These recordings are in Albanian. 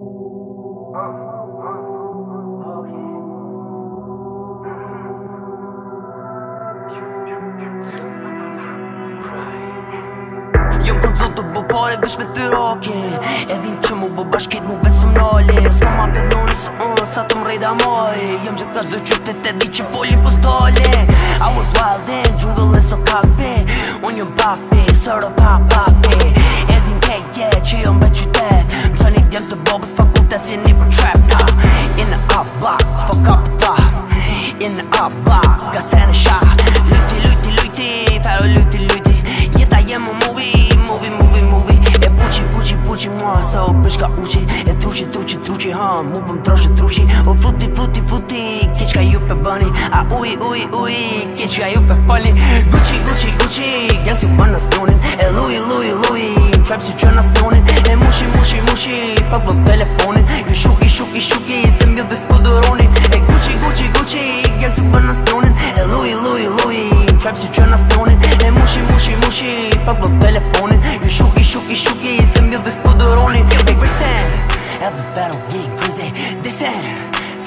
Jëm kur dzon të bo pare me të roke E Edhim që mu bo bashkit mu besëm më nale Ska ma për noni së unë sa të mrej da mare Jëm që të dhe qytet të di që boli për po stale I was wild then, gjungëll e so kakpe Unë jëm bakpe, sërë pa pakpe sa o bësh uqi E truqi, truqi, truqi, ha, mu pëm trosh truqi O futi, futi, futi, keq ka ju pe bëni A ui, ui, ui, keq ka ju pe poli Gucci, Gucci, Gucci, gjen si bën në stonin E lui, lui, lui, trap si që në stonin E mushi, mushi, mushi, pa për po telefonin Ju shuki, shuki, shuki, se mbjot dhe s'pëdoronin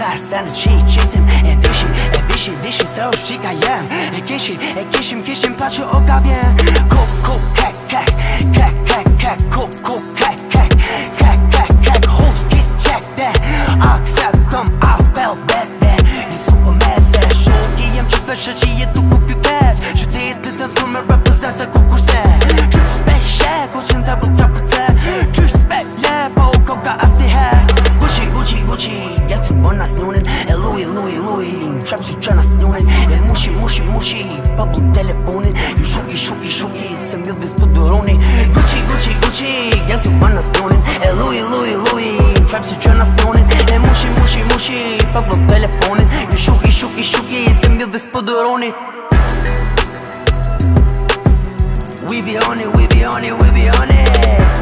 Sersen çiğ çizim E dişi e dişi dişi se už čikajem E kiši e kišim kišim plaću okavje kuk kup kek kek kek kek kek kup kup kek kek kek kek kek Hus gidecekte Aksettim alfabette Yusuf meze Şu giyim çöpe şaşıyı tukup yükeş Şu teyit dedim sumir rapı zerse kukurse Çüz beşe trapsu tryna snoonin' E musi, musi, musi, pokój telefonin Ju szuki, szuki, szuki, sem jodwy z podorony Gucci, Gucci, Gucci, gangsu pan na snoonin el Louis, Louis, Louis, trapsu tryna snoonin E musi, musi, musi, pokój telefonin Ju szuki, szuki, szuki, sem jodwy z podorony We be on it, we be on it, we be on it